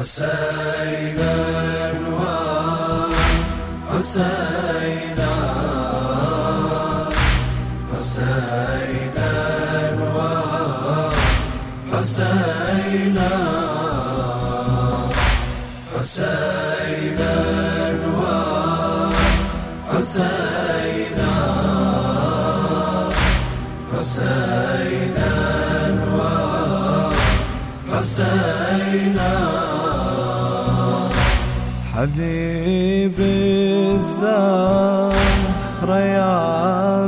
حسينا حسينا حسينا حسينا حسينا حسينا حبيبي الزهر يا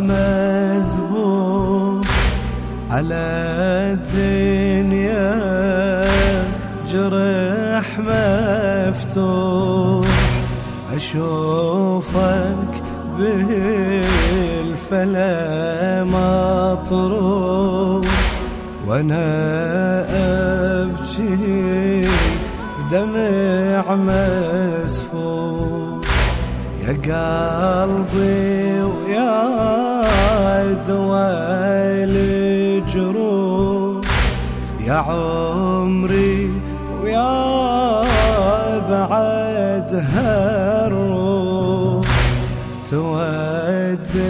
مذبوح على الدنيا جرح مفتوح. أشوفك بالفلا مطروح وأنا أبكي بدمع يا قلبي ويا دواء الجروح. يا عمري ويا بعد هالروح. تودعني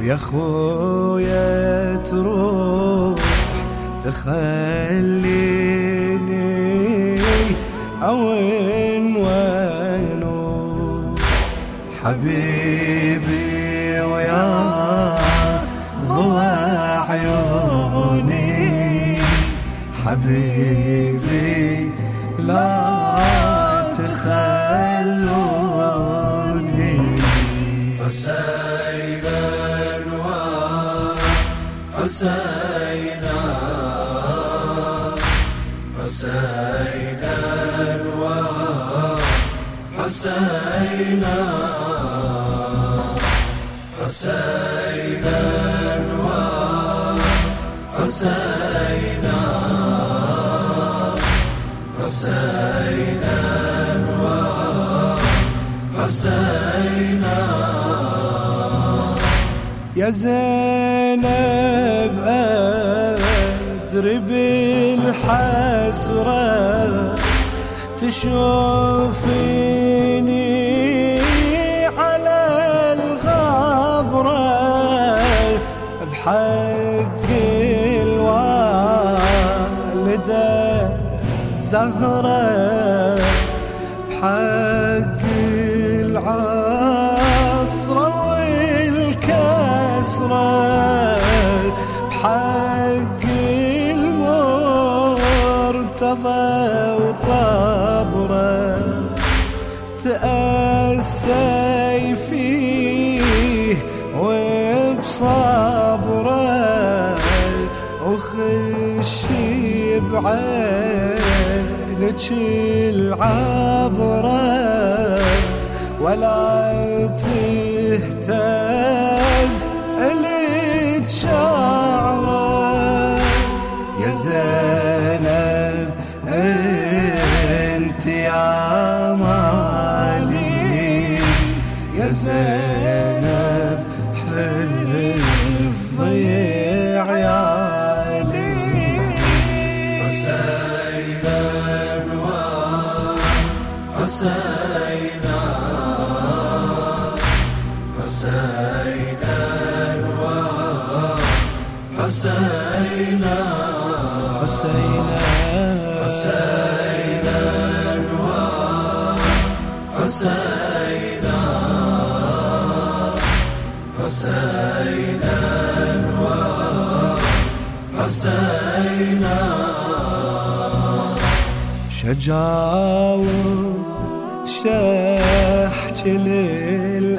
ويا خويا تروح. تخليني أوين حبيبي ويا ضوى عيوني. حبيبي لا تخلوني. حسينا حسينا. حسينا حسينا. حسينا حسينا حسينا حسينا يا زينب أدري بالحسرة تشوفيني حق الوالدة زهرة بحق العصر والكسرة بحق المرتضى وطبرة تأسر بعينك العبره ولا شجاوب شحت للأيتام.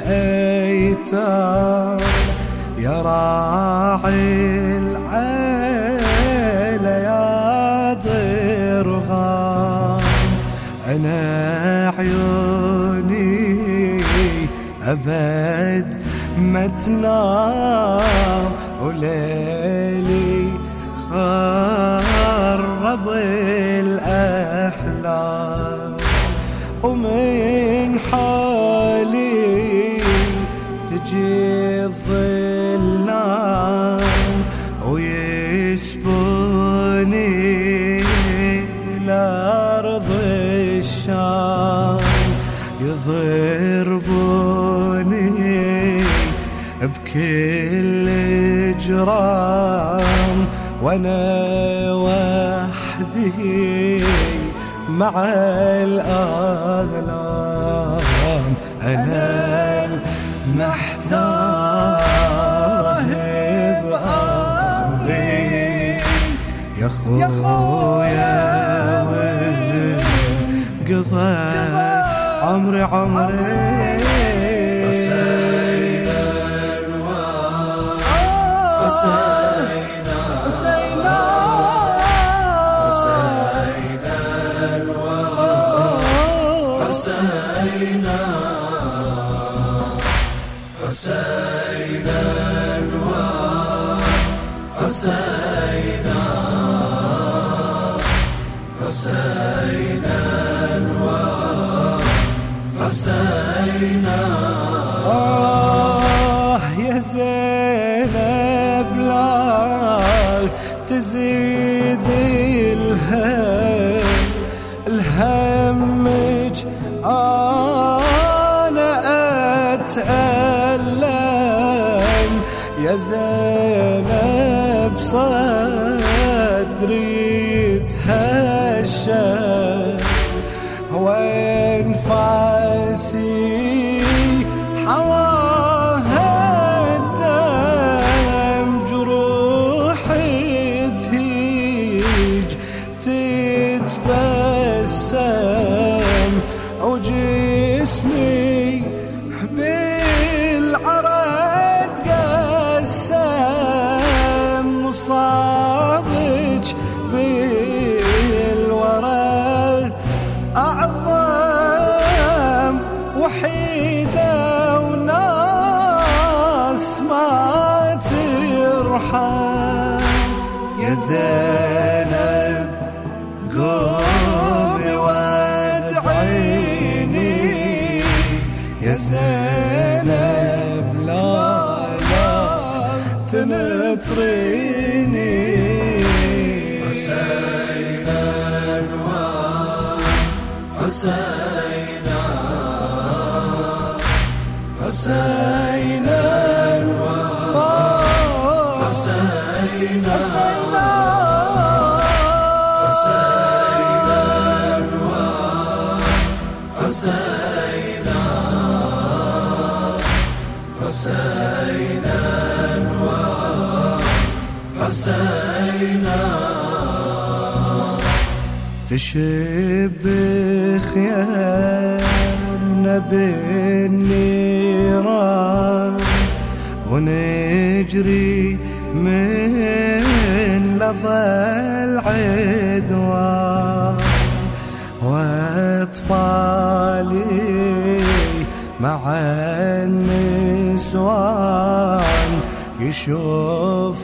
يا راعي العيلة يا ضرغام أنا عيوني أبد ما تنام وليلي خرب الأحلام ومن حالي تجي الظلام ويسبوني لأرض الشام يضربوني بكل جرام وأنا وحدي. مع الأغلام أنا المحتار بأمري يا خويا قضى عمري عمري آه يا زينب لا تزيد الهم. الهمج أنا أتألم. يا زينب صدري تهشم. وين فاسي وجسمي بالعرض قسم مصابك بالورى أعظم وحيدة وناس ما ترحم. يا زينب قومي زينب لا لا تنطريني حسينا تشبخ يا نبي النيران ونجري من لظى العدوان وأطفالي مع النسوان يشوفوني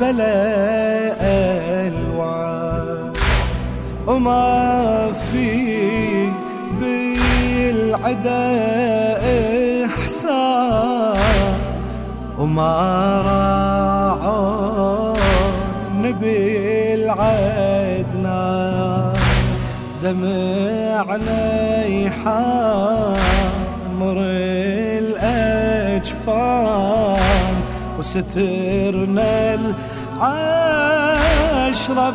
بلا وما في بالعدا إحسان. وما راعون بالعدنا دمعنا يحمر الأجفان. وسترنا العشرة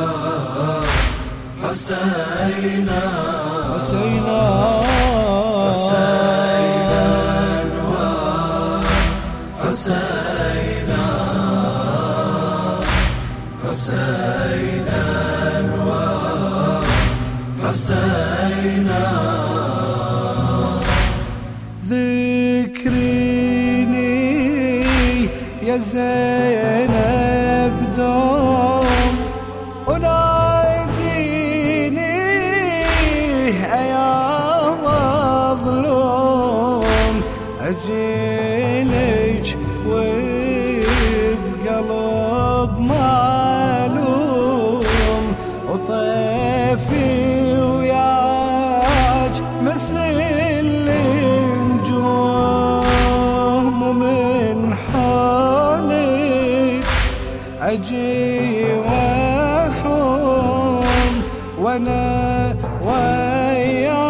والاهوال ذكريني يا زينب. يا أجي وحوم وأنا وياك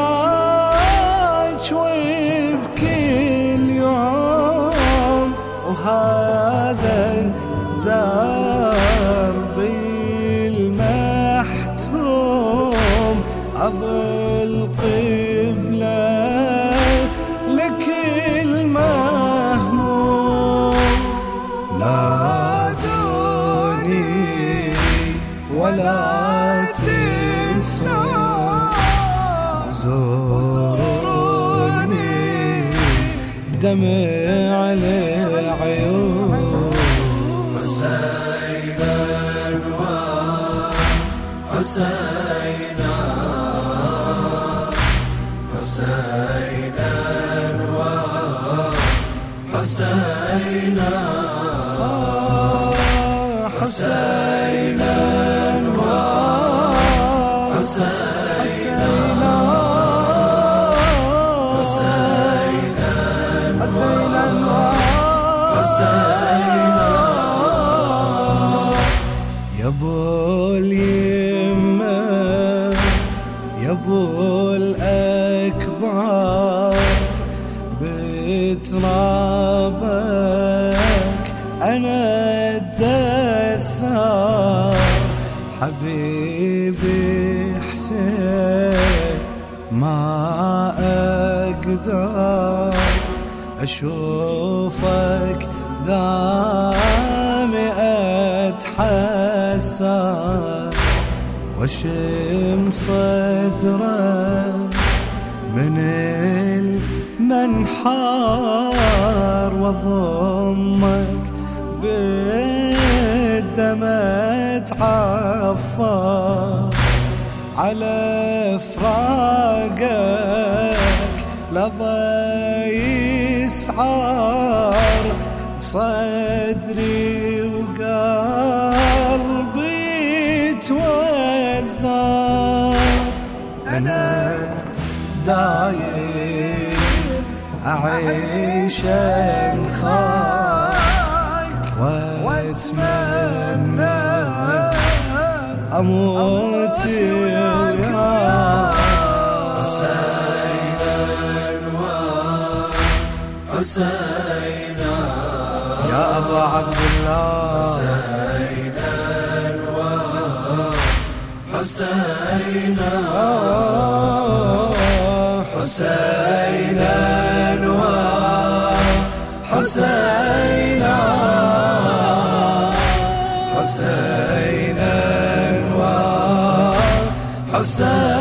وبكل يوم وهذا دربي المحتوم أظل قبلة بدمع العيون حسينا حسينا حبيبي حسين ما أقدر أشوفك دامي أتحسر. واشم صدرك من المنحار واضمك بالدم اتعفر على فراقك لظى يسعر بصدري وقلبي توذر أنا دايم أعيش خاك واتمنى أموت وياك حسينا يا أبا عبد الله. حسينا حسينا. حسينا حسينا